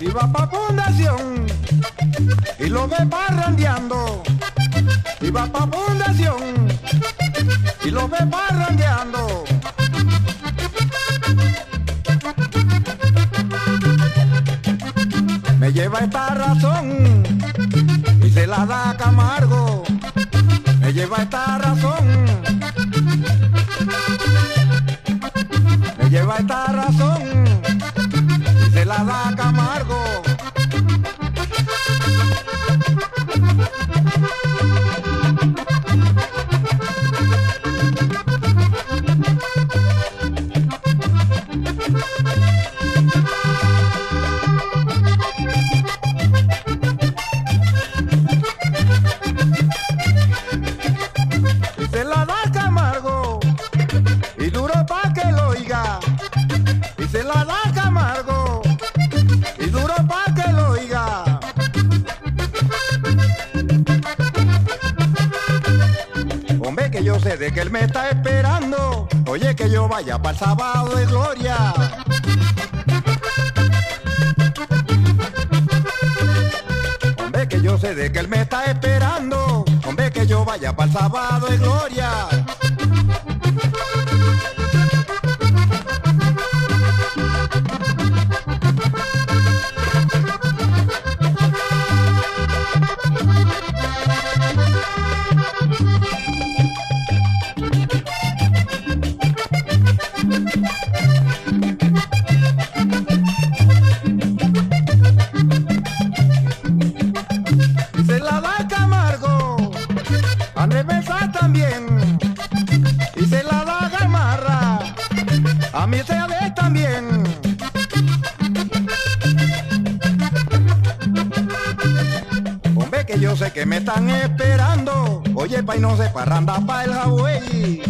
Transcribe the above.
Y va pa' fundación y lo ve parrandeando. Y va pa' fundación y lo ve parrandeando. Me lleva esta razón y se la da Camargo. Me lleva esta de que él me está esperando. Oye, que yo vaya para el sábado de gloria. De que él me está esperando. Hombre, que yo vaya para el sábado de gloria. A a mi CAD también. Hombre, que yo sé que me están esperando, oye, pa' y no se parranda pa' el Hawaii.